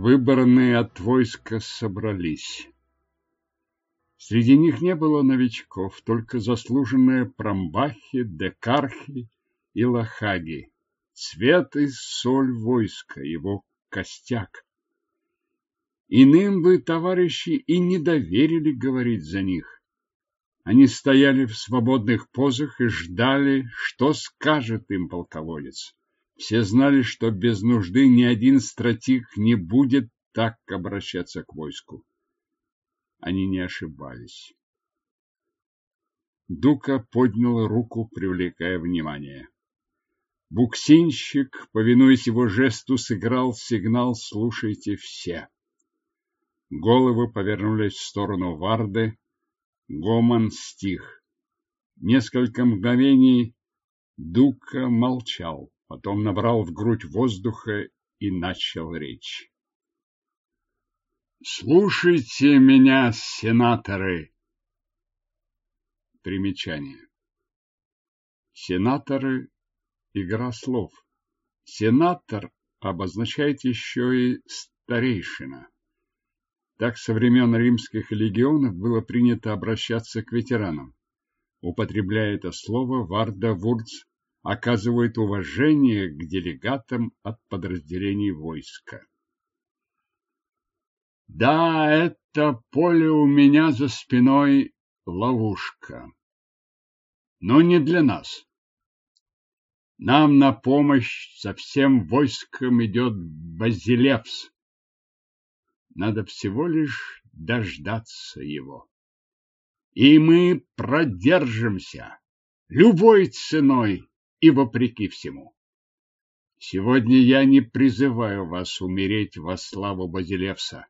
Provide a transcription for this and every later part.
Выбранные от войска собрались. Среди них не было новичков, только заслуженные промбахи, декархи и лохаги. Цвет и соль войска, его костяк. Иным бы товарищи и не доверили говорить за них. Они стояли в свободных позах и ждали, что скажет им полководец. Все знали, что без нужды ни один стратег не будет так обращаться к войску. Они не ошибались. Дука поднял руку, привлекая внимание. Буксинщик, повинуясь его жесту, сыграл сигнал «Слушайте все». Головы повернулись в сторону Варды. Гомон стих. Несколько мгновений Дука молчал. Потом набрал в грудь воздуха и начал речь. Слушайте меня, сенаторы. Примечание. Сенаторы – игра слов. Сенатор обозначает еще и старейшина. Так со времен римских легионов было принято обращаться к ветеранам. Употребляя это слово, Варда Вурц оказывает уважение к делегатам от подразделений войска. Да, это поле у меня за спиной ловушка. Но не для нас. Нам на помощь со всем войском идет Базилевс. Надо всего лишь дождаться его. И мы продержимся любой ценой и вопреки всему. Сегодня я не призываю вас умереть во славу Базилевса.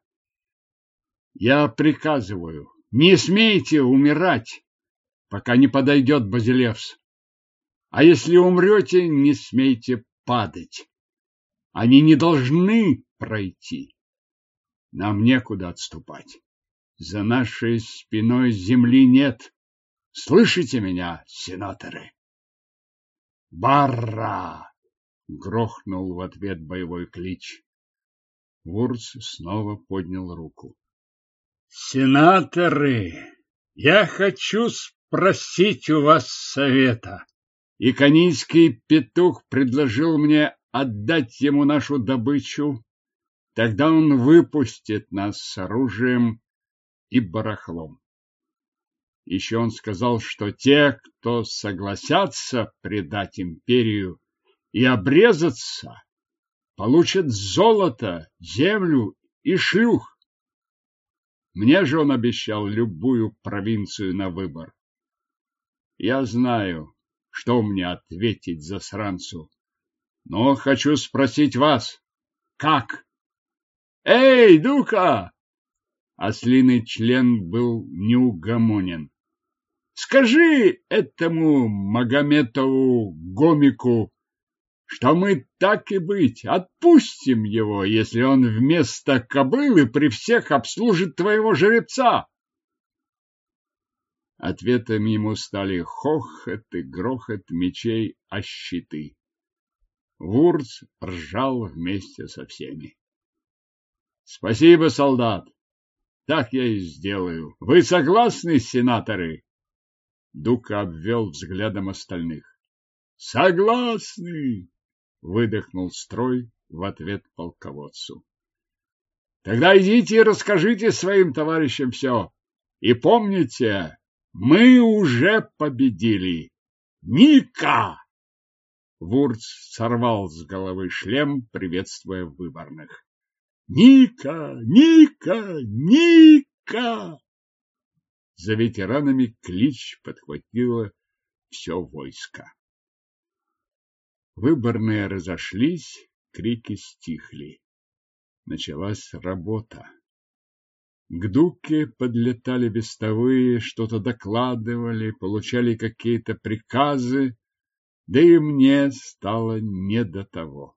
Я приказываю, не смейте умирать, пока не подойдет Базилевс. А если умрете, не смейте падать. Они не должны пройти. Нам некуда отступать. За нашей спиной земли нет. Слышите меня, сенаторы? Барра! Грохнул в ответ боевой клич. Вурц снова поднял руку. Сенаторы, я хочу спросить у вас совета. Иконийский петух предложил мне отдать ему нашу добычу. Тогда он выпустит нас с оружием и барахлом. Еще он сказал, что те, кто согласятся предать империю и обрезаться, получат золото, землю и шлюх. Мне же он обещал любую провинцию на выбор. Я знаю, что мне ответить засранцу, но хочу спросить вас, как? Эй, Дука! Ослиный член был неугомонен. Скажи этому Магометову Гомику, что мы так и быть отпустим его, если он вместо кобылы при всех обслужит твоего жеребца. Ответом ему стали хохот и грохот мечей о щиты. Вурц ржал вместе со всеми. Спасибо, солдат. Так я и сделаю. Вы согласны, сенаторы? Дука обвел взглядом остальных. Согласны, выдохнул строй в ответ полководцу. Тогда идите и расскажите своим товарищам все. И помните, мы уже победили. Ника! Вурц сорвал с головы шлем, приветствуя выборных. Ника! Ника! Ника! За ветеранами клич подхватило все войско. Выборные разошлись, крики стихли. Началась работа. К Дуке подлетали вестовые, что-то докладывали, получали какие-то приказы, да и мне стало не до того.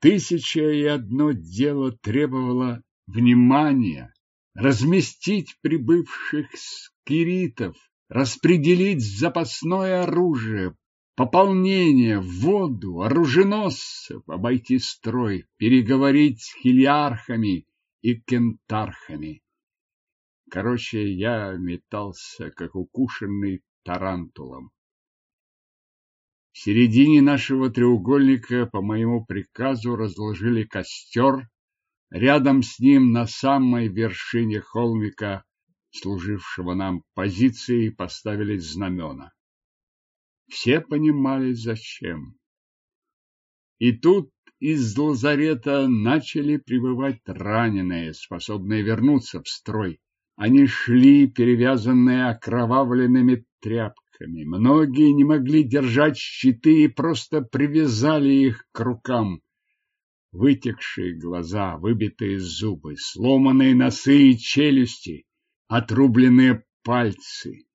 Тысяча и одно дело требовало внимания, разместить прибывших скиритов, распределить запасное оружие, пополнение, воду, оруженосцев, обойти строй, переговорить с хильярхами и кентархами. Короче, я метался, как укушенный тарантулом. В середине нашего треугольника по моему приказу разложили костер, рядом с ним на самой вершине холмика, служившего нам позицией, поставили знамена. Все понимали, зачем. И тут из лазарета начали прибывать раненые, способные вернуться в строй. Они шли, перевязанные окровавленными тряпками. Многие не могли держать щиты и просто привязали их к рукам. Вытекшие глаза, выбитые зубы, сломанные носы и челюсти, отрубленные пальцы.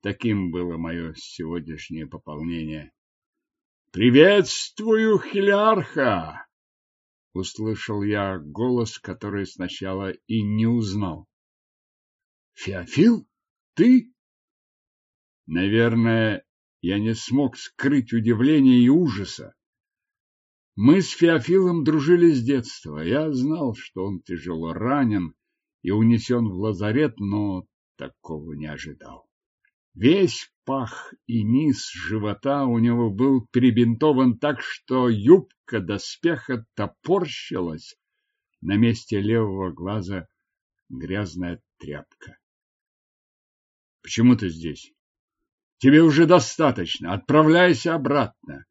Таким было мое сегодняшнее пополнение. «Приветствую, Хелиарха!» Услышал я голос, который сначала и не узнал. «Феофил? Ты?» Наверное, я не смог скрыть удивления и ужаса. Мы с Феофилом дружили с детства. Я знал, что он тяжело ранен и унесен в лазарет, но такого не ожидал. Весь пах и низ живота у него был перебинтован так, что юбка доспеха топорщилась. На месте левого глаза грязная тряпка. Почему ты здесь? Тебе уже достаточно. Отправляйся обратно.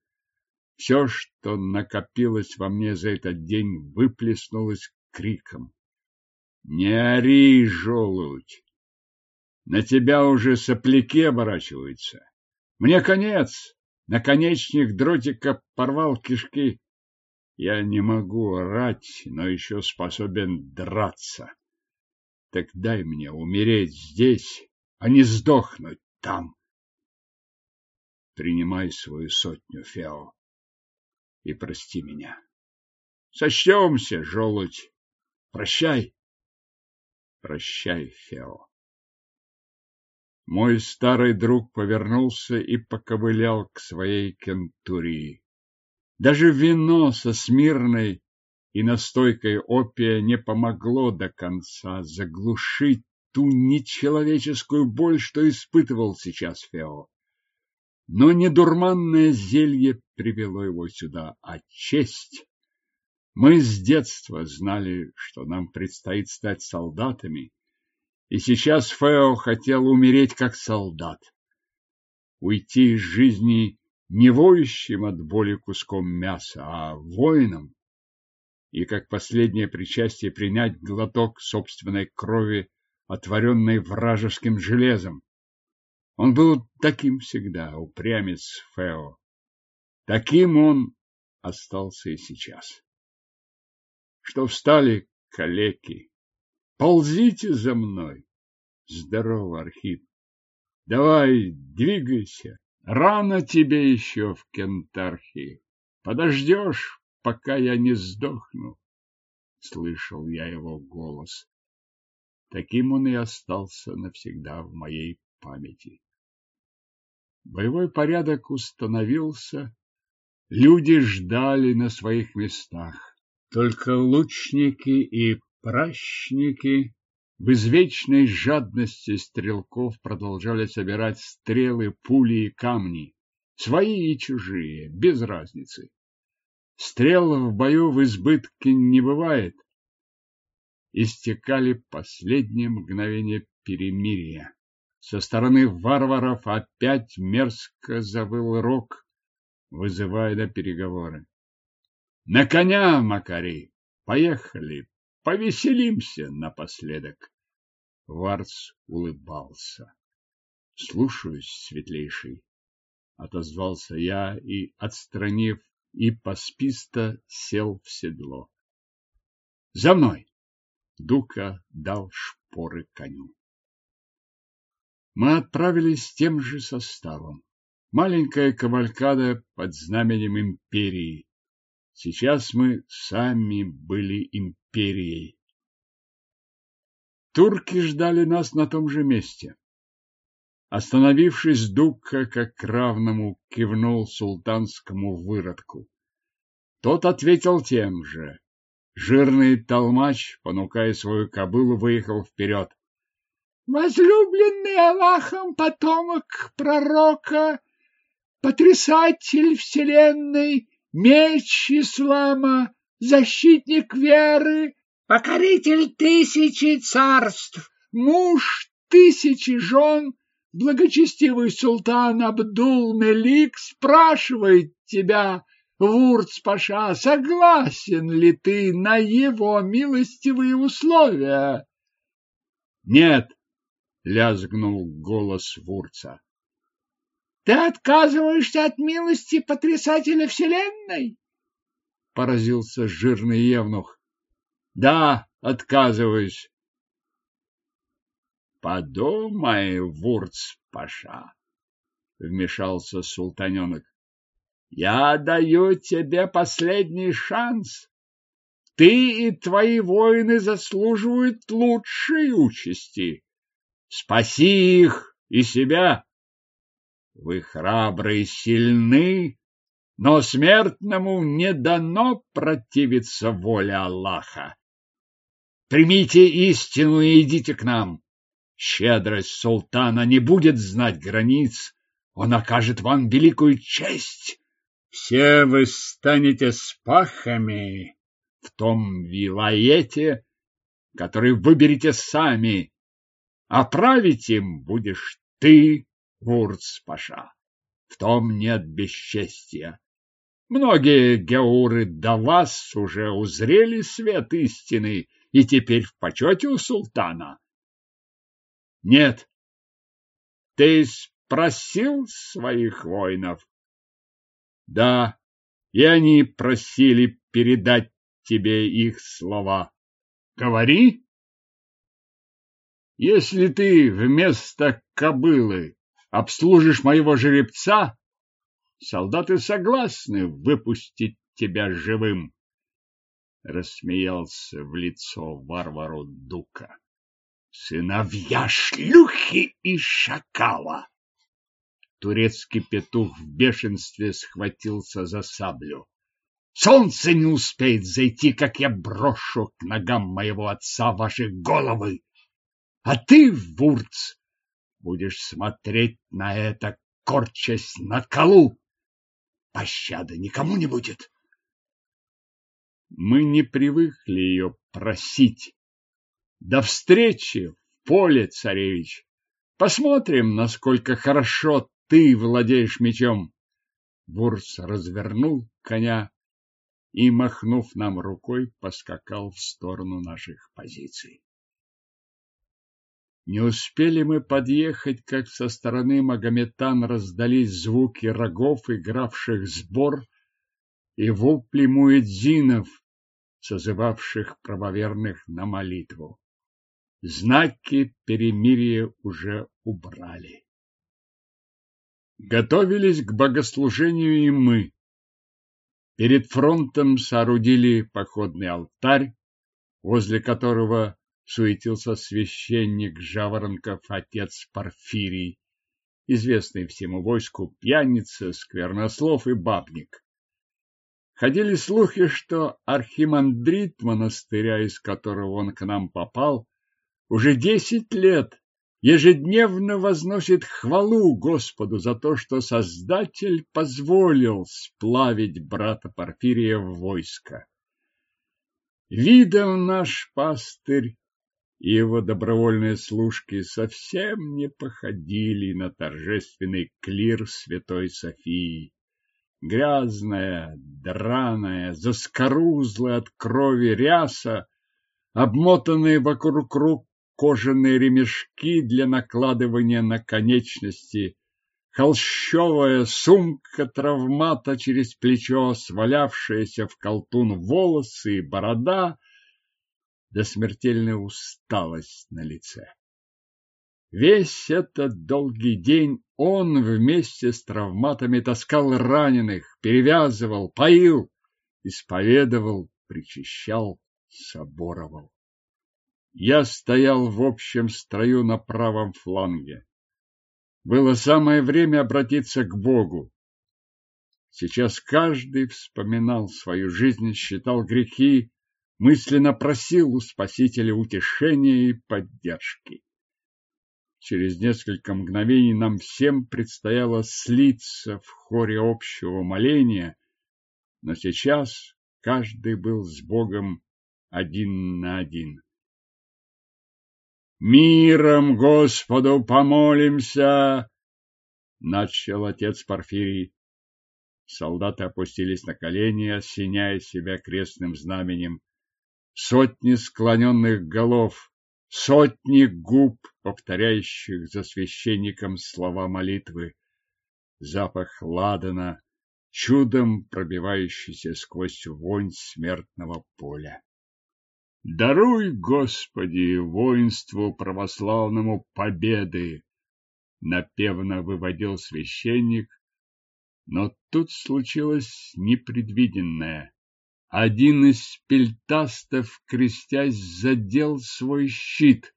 Все, что накопилось во мне за этот день, выплеснулось криком. Не ори, желудь! На тебя уже сопляки оборачиваются. Мне конец. Наконечник дротика порвал кишки. Я не могу орать, но еще способен драться. Так дай мне умереть здесь, а не сдохнуть там. Принимай свою сотню, Фео, и прости меня. Сочтемся, желудь. Прощай. Прощай, Фео. Мой старый друг повернулся и поковылял к своей кентурии. Даже вино со смирной и настойкой опия не помогло до конца заглушить ту нечеловеческую боль, что испытывал сейчас Фео. Но не дурманное зелье привело его сюда, а честь. Мы с детства знали, что нам предстоит стать солдатами, и сейчас Фео хотел умереть как солдат. Уйти из жизни не воющим от боли куском мяса, а воином. И как последнее причастие принять глоток собственной крови, отворенной вражеским железом. Он был таким всегда, упрямец Фео. Таким он остался и сейчас. Что встали калеки, Ползите за мной. Здорово, Архип. Давай, двигайся. Рано тебе еще в Кентархии. Подождешь, пока я не сдохну. Слышал я его голос. Таким он и остался навсегда в моей памяти. Боевой порядок установился, люди ждали на своих местах. Только лучники и Пращники в извечной жадности стрелков продолжали собирать стрелы, пули и камни, свои и чужие, без разницы. Стрел в бою в избытке не бывает. Истекали последние мгновения перемирия. Со стороны варваров опять мерзко завыл рог, вызывая на переговоры. На коня, Макари! Поехали, Повеселимся напоследок. Варц улыбался. Слушаюсь, светлейший, отозвался я и, отстранив и посписто сел в седло. За мной! Дука дал шпоры коню. Мы отправились тем же составом. Маленькая кавалькада под знаменем империи. Сейчас мы сами были империей. Турки ждали нас на том же месте. Остановившись, Дукка, как равному, кивнул султанскому выродку. Тот ответил тем же. Жирный толмач, понукая свою кобылу, выехал вперед. Возлюбленный Аллахом потомок пророка, потрясатель вселенной, меч ислама, защитник веры, покоритель тысячи царств, муж тысячи жен, благочестивый султан Абдул-Мелик спрашивает тебя, Вурц-паша, согласен ли ты на его милостивые условия? Нет, лязгнул голос Вурца. Ты отказываешься от милости потрясателя вселенной? Поразился жирный евнух. Да, отказываюсь. Подумай, Вурц-паша, вмешался султаненок. Я даю тебе последний шанс. Ты и твои воины заслуживают лучшей участи. Спаси их и себя. Вы храбры и сильны, но смертному не дано противиться воле Аллаха. Примите истину и идите к нам. Щедрость султана не будет знать границ. Он окажет вам великую честь. Все вы станете спахами в том вилаете, который выберете сами, а править им будешь ты, Вурц-паша. В том нет бесчестия. Многие геуры до вас уже узрели свет истины и теперь в почете у султана. Нет. Ты спросил своих воинов? Да, и они просили передать тебе их слова. Говори. Если ты вместо кобылы обслужишь моего жеребца, солдаты согласны выпустить тебя живым. Рассмеялся в лицо варвару Дука. Сыновья шлюхи и шакала! Турецкий петух в бешенстве схватился за саблю. Солнце не успеет зайти, как я брошу к ногам моего отца ваши головы. А ты, Вурц, будешь смотреть на это, корчась на колу. Пощады никому не будет. Мы не привыкли ее просить. До встречи в поле, царевич. Посмотрим, насколько хорошо ты владеешь мечом. Вурц развернул коня и, махнув нам рукой, поскакал в сторону наших позиций. Не успели мы подъехать, как со стороны Магометан раздались звуки рогов, игравших сбор, и вопли муэдзинов, созывавших правоверных на молитву. Знаки перемирия уже убрали. Готовились к богослужению и мы. Перед фронтом соорудили походный алтарь, возле которого суетился священник Жаворонков, отец Порфирий, известный всему войску пьяница, сквернослов и бабник. Ходили слухи, что архимандрит монастыря, из которого он к нам попал, уже десять лет ежедневно возносит хвалу Господу за то, что Создатель позволил сплавить брата Порфирия в войско. Видом наш пастырь и его добровольные служки совсем не походили на торжественный клир Святой Софии. Грязная, драная, заскорузлая от крови ряса, обмотанные вокруг рук кожаные ремешки для накладывания на конечности, холщовая сумка травмата через плечо, свалявшаяся в колтун волосы и борода, да смертельная усталость на лице. Весь этот долгий день он вместе с травматами таскал раненых, перевязывал, поил, исповедовал, причащал, соборовал. Я стоял в общем строю на правом фланге. Было самое время обратиться к Богу. Сейчас каждый вспоминал свою жизнь, считал грехи, мысленно просил у Спасителя утешения и поддержки. Через несколько мгновений нам всем предстояло слиться в хоре общего моления, но сейчас каждый был с Богом один на один. «Миром Господу помолимся!» — начал отец Порфирий. Солдаты опустились на колени, осеняя себя крестным знаменем. Сотни склоненных голов, сотни губ, повторяющих за священником слова молитвы. Запах ладана, чудом пробивающийся сквозь вонь смертного поля. Даруй, Господи, воинству православному победы! Напевно выводил священник, но тут случилось непредвиденное. Один из пельтастов, крестясь, задел свой щит.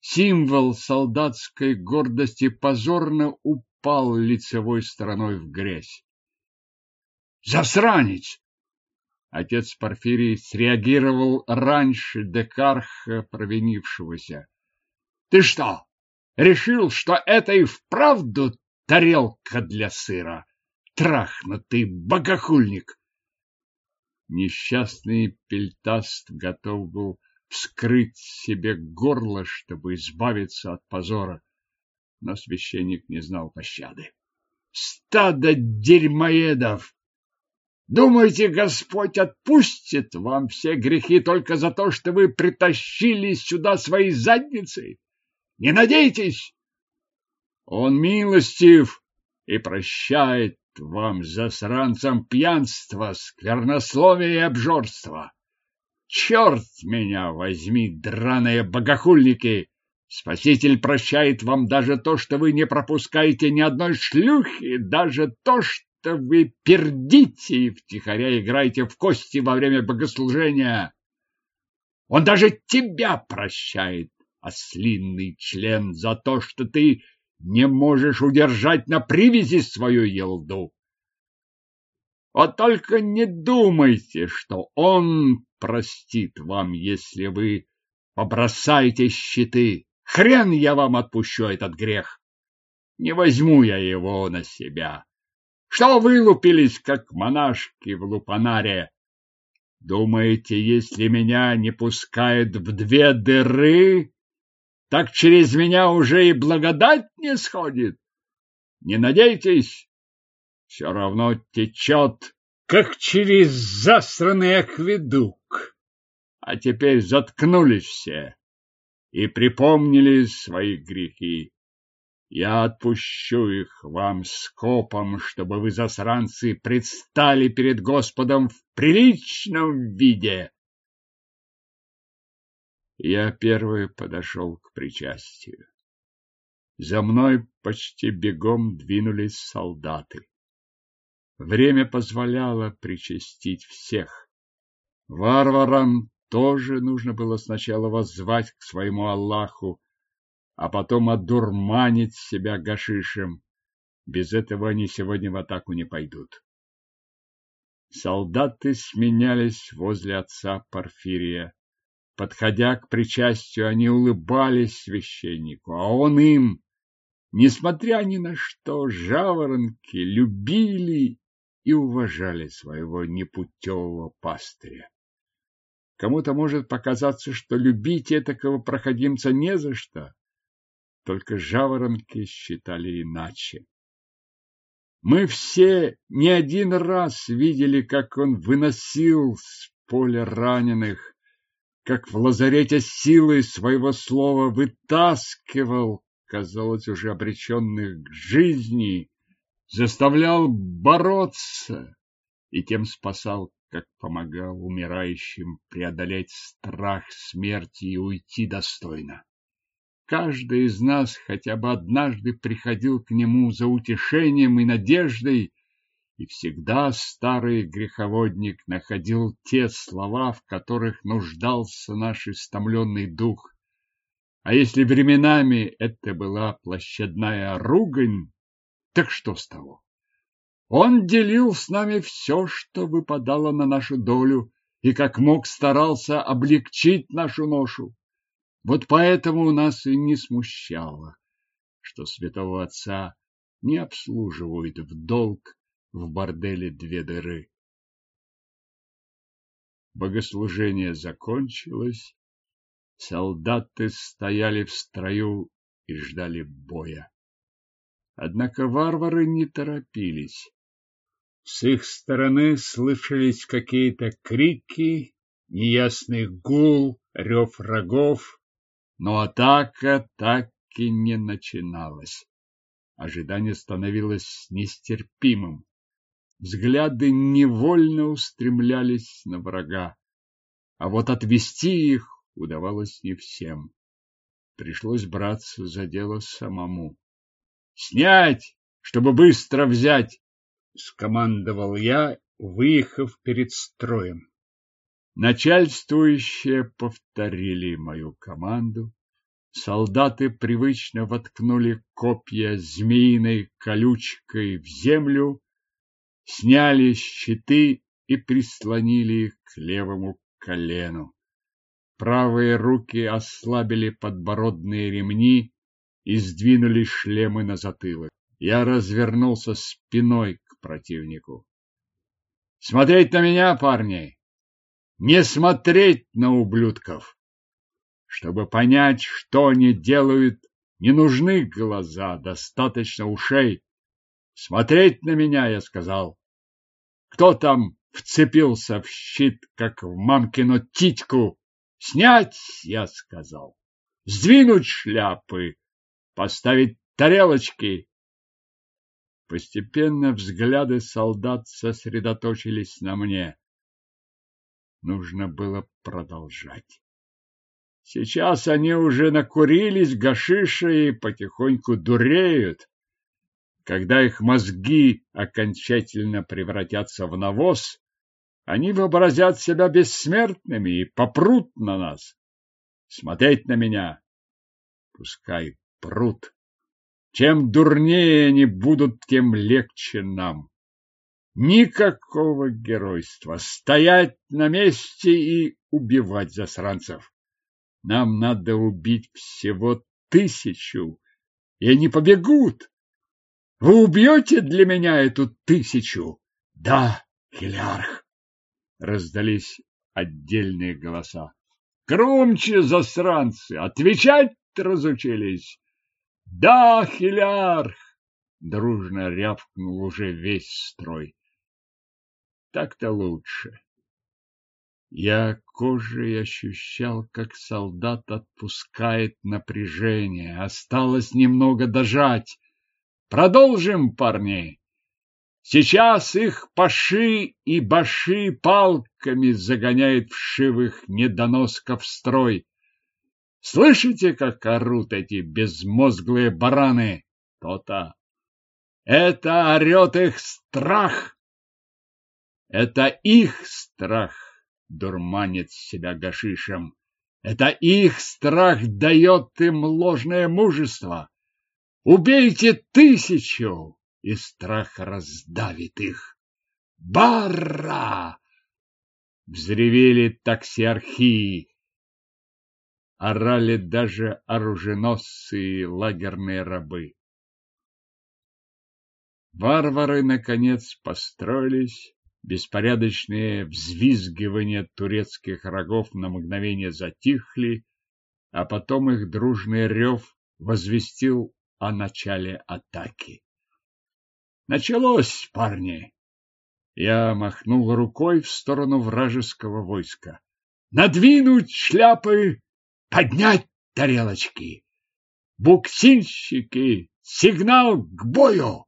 Символ солдатской гордости позорно упал лицевой стороной в грязь. «Засранец!» Отец Порфирий среагировал раньше Декарха, провинившегося. Ты что, решил, что это и вправду тарелка для сыра? Трахнутый богохульник! Несчастный пельтаст готов был вскрыть себе горло, чтобы избавиться от позора, но священник не знал пощады. Стадо дерьмоедов! Думаете, Господь отпустит вам все грехи только за то, что вы притащили сюда свои задницы? Не надейтесь! Он милостив и прощает вам, засранцам, пьянство, сквернословие и обжорство. Черт меня возьми, драные богохульники! Спаситель прощает вам даже то, что вы не пропускаете ни одной шлюхи, даже то, что вы пердите и втихаря играете в кости во время богослужения. Он даже тебя прощает, ослинный член, за то, что ты не можешь удержать на привязи свою елду. Вот только не думайте, что он простит вам, если вы побросаете щиты. Хрен я вам отпущу этот грех. Не возьму я его на себя. Что вылупились, как монашки в лупанаре? Думаете, если меня не пускают в две дыры, так через меня уже и благодать не сходит? Не надейтесь, все равно течет, как через засранный акведук. А теперь заткнулись все и припомнили свои грехи. Я отпущу их вам скопом, чтобы вы, засранцы, предстали перед Господом в приличном виде. Я первый подошел к причастию. За мной почти бегом двинулись солдаты. Время позволяло причастить всех. Варварам тоже нужно было сначала воззвать к своему Аллаху, а потом одурманить себя гашишем. Без этого они сегодня в атаку не пойдут. Солдаты сменялись возле отца Порфирия. Подходя к причастию, они улыбались священнику, а он им, несмотря ни на что, жаворонки любили и уважали своего непутевого пастыря. Кому-то может показаться, что любить этакого проходимца не за что, только жаворонки считали иначе. Мы все не один раз видели, как он выносил с поля раненых, как в лазарете силой своего слова вытаскивал, казалось, уже обреченных к жизни, заставлял бороться и тем спасал, как помогал умирающим преодолеть страх смерти и уйти достойно. Каждый из нас хотя бы однажды приходил к нему за утешением и надеждой, и всегда старый греховодник находил те слова, в которых нуждался наш истомленный дух. А если временами это была площадная ругань, так что с того? Он делил с нами все, что выпадало на нашу долю, и как мог старался облегчить нашу ношу. Вот поэтому нас и не смущало, что святого отца не обслуживают в долг в борделе две дыры. Богослужение закончилось, солдаты стояли в строю и ждали боя. Однако варвары не торопились. С их стороны слышались какие-то крики, неясный гул, рев рогов, но атака так и не начиналась. Ожидание становилось нестерпимым. Взгляды невольно устремлялись на врага, а вот отвести их удавалось не всем. Пришлось браться за дело самому. «Снять, чтобы быстро взять!» — скомандовал я, выехав перед строем. Начальствующие повторили мою команду. Солдаты привычно воткнули копья змеиной колючкой в землю, сняли щиты и прислонили их к левому колену. Правые руки ослабили подбородные ремни и сдвинули шлемы на затылок. Я развернулся спиной к противнику. Смотреть на меня, парни! Не смотреть на ублюдков! Чтобы понять, что они делают, не нужны глаза, достаточно ушей. Смотреть на меня, я сказал. Кто там вцепился в щит, как в мамкину титьку? Снять, я сказал. Сдвинуть шляпы, поставить тарелочки. Постепенно взгляды солдат сосредоточились на мне. Нужно было продолжать. Сейчас они уже накурились гашиша и потихоньку дуреют. Когда их мозги окончательно превратятся в навоз, они вообразят себя бессмертными и попрут на нас. Смотреть на меня. Пускай прут. Чем дурнее они будут, тем легче нам. Никакого геройства. Стоять на месте и убивать засранцев. Нам надо убить всего тысячу, и они побегут. Вы убьете для меня эту тысячу? Да, Хелиарх раздались отдельные голоса. Громче, засранцы, отвечать разучились. Да, Хилярх! Дружно рявкнул уже весь строй. Так-то лучше. Я кожей ощущал, как солдат отпускает напряжение. Осталось немного дожать. Продолжим, парни. Сейчас их паши и баши палками загоняет вшивых недоносков в строй. Слышите, как орут эти безмозглые бараны? То-то. Это орет их страх. Это их страх дурманит себя гашишем. Это их страх дает им ложное мужество. Убейте тысячу, и страх раздавит их. Барра! Взревели таксиархии. Орали даже оруженосцы и лагерные рабы. Варвары, наконец, построились. Беспорядочные взвизгивания турецких рогов на мгновение затихли, а потом их дружный рев возвестил о начале атаки. Началось, парни! Я махнул рукой в сторону вражеского войска. Надвинуть шляпы, поднять тарелочки. Буксинщики, сигнал к бою!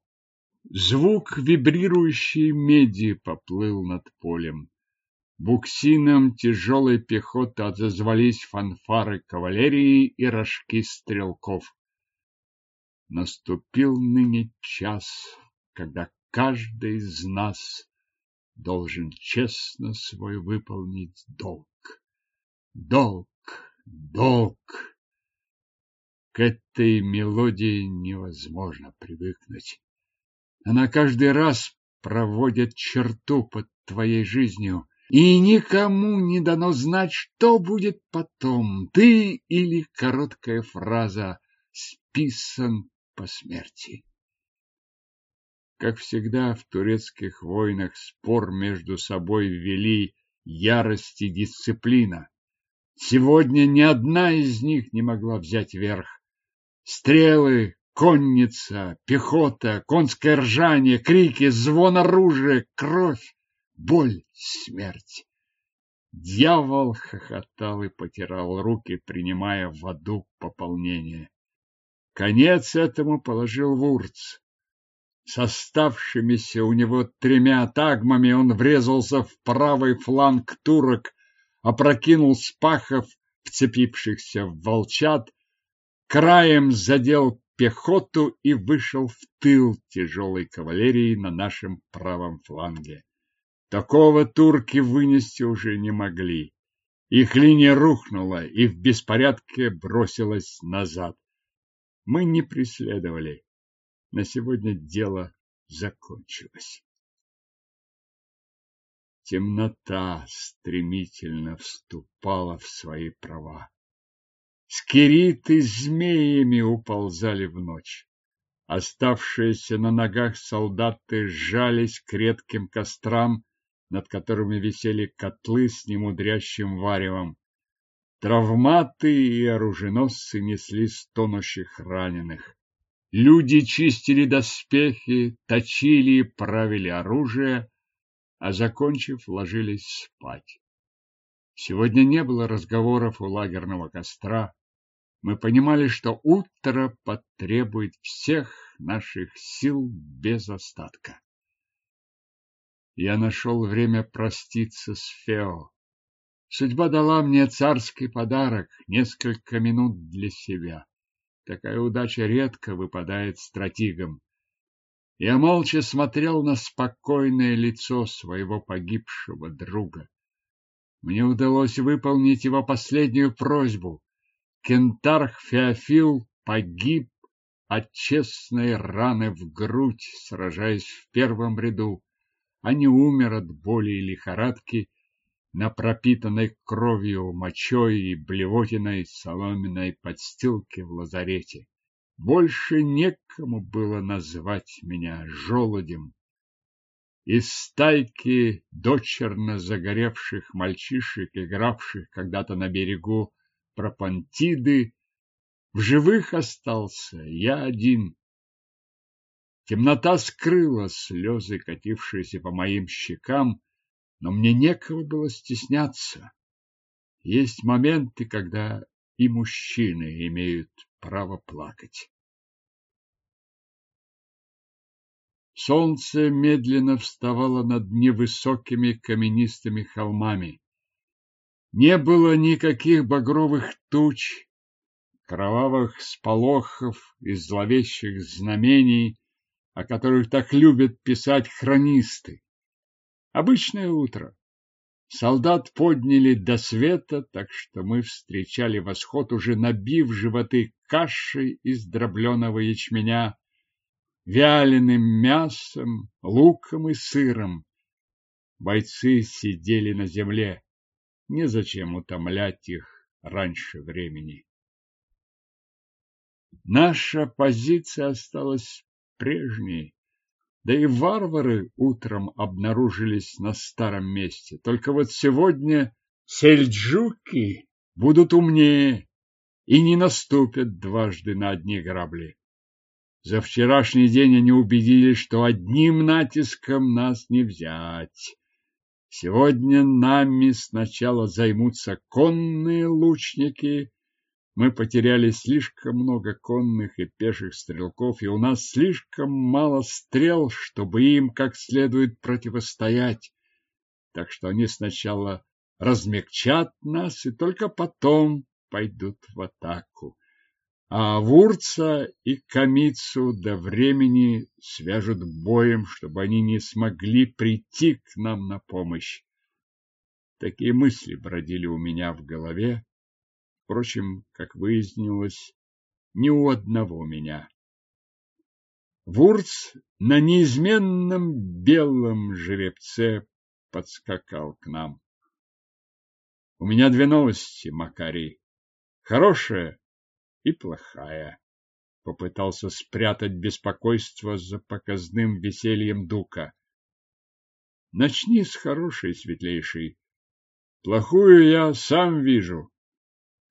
Звук вибрирующей меди поплыл над полем. Буксином тяжелой пехоты отозвались фанфары кавалерии и рожки стрелков. Наступил ныне час, когда каждый из нас должен честно свой выполнить долг. Долг, долг. К этой мелодии невозможно привыкнуть. Она каждый раз проводит черту под твоей жизнью, и никому не дано знать, что будет потом, ты или короткая фраза «списан по смерти». Как всегда в турецких войнах спор между собой вели ярость и дисциплина. Сегодня ни одна из них не могла взять верх. Стрелы, конница, пехота, конское ржание, крики, звон оружия, кровь, боль, смерть. Дьявол хохотал и потирал руки, принимая в аду пополнение. Конец этому положил Вурц. С оставшимися у него тремя тагмами он врезался в правый фланг турок, опрокинул спахов, вцепившихся в волчат, краем задел пехоту и вышел в тыл тяжелой кавалерии на нашем правом фланге. Такого турки вынести уже не могли. Их линия рухнула и в беспорядке бросилась назад. Мы не преследовали. На сегодня дело закончилось. Темнота стремительно вступала в свои права. Скириты змеями уползали в ночь. Оставшиеся на ногах солдаты сжались к редким кострам, над которыми висели котлы с немудрящим варевом. Травматы и оруженосцы несли стонущих раненых. Люди чистили доспехи, точили и правили оружие, а, закончив, ложились спать. Сегодня не было разговоров у лагерного костра. Мы понимали, что утро потребует всех наших сил без остатка. Я нашел время проститься с Фео. Судьба дала мне царский подарок — несколько минут для себя. Такая удача редко выпадает стратегам. Я молча смотрел на спокойное лицо своего погибшего друга. Мне удалось выполнить его последнюю просьбу. Кентарх Феофил погиб от честной раны в грудь, сражаясь в первом ряду, а не умер от боли и лихорадки, на пропитанной кровью, мочой и блевотиной соломенной подстилке в лазарете. Больше некому было назвать меня желудем. Из стайки дочерно загоревших мальчишек, игравших когда-то на берегу Пропантиды, в живых остался я один. Темнота скрыла слезы, катившиеся по моим щекам, но мне некого было стесняться. Есть моменты, когда и мужчины имеют право плакать. Солнце медленно вставало над невысокими каменистыми холмами. Не было никаких багровых туч, кровавых сполохов и зловещих знамений, о которых так любят писать хронисты. Обычное утро. Солдат подняли до света, так что мы встречали восход, уже набив животы кашей из дробленого ячменя, вяленым мясом, луком и сыром. Бойцы сидели на земле. Незачем утомлять их раньше времени. Наша позиция осталась прежней. Да и варвары утром обнаружились на старом месте. Только вот сегодня сельджуки будут умнее и не наступят дважды на одни грабли. За вчерашний день они убедились, что одним натиском нас не взять. Сегодня нами сначала займутся конные лучники, мы потеряли слишком много конных и пеших стрелков, и у нас слишком мало стрел, чтобы им как следует противостоять. Так что они сначала размягчат нас и только потом пойдут в атаку. А Вурца и Камицу до времени свяжут боем, чтобы они не смогли прийти к нам на помощь. Такие мысли бродили у меня в голове, Впрочем, как выяснилось, ни у одного меня. Вурц на неизменном белом жеребце подскакал к нам. У меня две новости, Макарий. Хорошая и плохая. Попытался спрятать беспокойство за показным весельем Дука. Начни с хорошей, светлейшей. Плохую я сам вижу.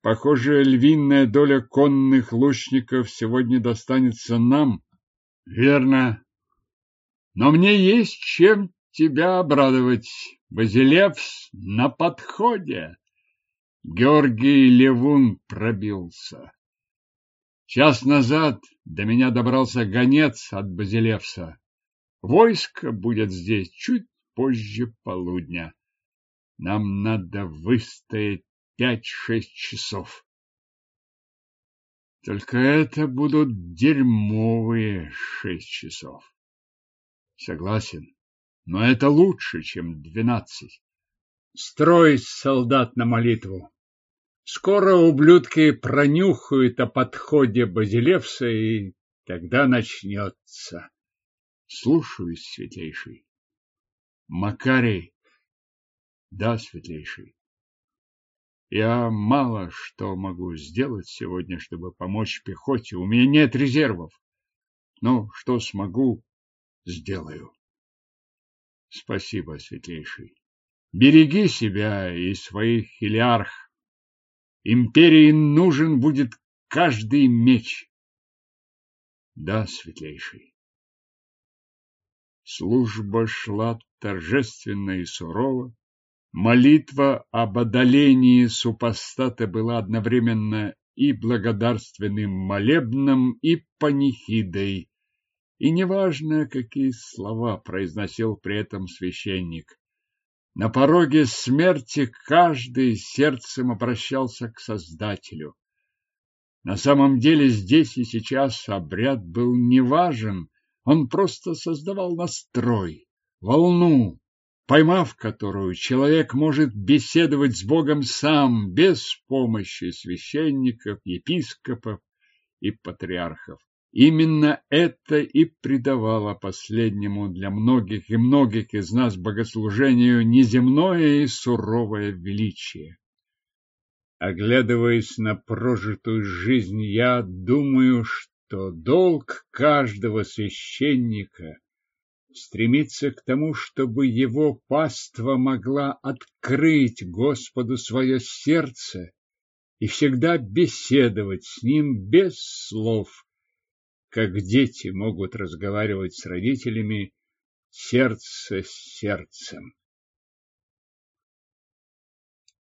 Похоже, львиная доля конных лучников сегодня достанется нам. Верно. Но мне есть чем тебя обрадовать. Базилевс на подходе. Георгий Левун пробился. Час назад до меня добрался гонец от Базилевса. Войско будет здесь чуть позже полудня. Нам надо выстоять пять-шесть часов. Только это будут дерьмовые шесть часов. Согласен, но это лучше, чем двенадцать. Строй солдат на молитву. Скоро ублюдки пронюхают о подходе Базилевса, и тогда начнется. Слушаюсь, светлейший. Макарий. Да, светлейший. Я мало что могу сделать сегодня, чтобы помочь пехоте. У меня нет резервов. Но что смогу, сделаю. Спасибо, светлейший. Береги себя и своих хилиарх. Империи нужен будет каждый меч. Да, светлейший. Служба шла торжественно и сурово. Молитва об одолении супостата была одновременно и благодарственным молебном, и панихидой. И неважно, какие слова произносил при этом священник. На пороге смерти каждый сердцем обращался к Создателю. На самом деле здесь и сейчас обряд был неважен, он просто создавал настрой, волну, поймав которую человек может беседовать с Богом сам, без помощи священников, епископов и патриархов. Именно это и придавало последнему для многих и многих из нас богослужению неземное и суровое величие. Оглядываясь на прожитую жизнь, я думаю, что долг каждого священника стремиться к тому, чтобы его паства могла открыть Господу свое сердце и всегда беседовать с ним без слов, как дети могут разговаривать с родителями сердце с сердцем.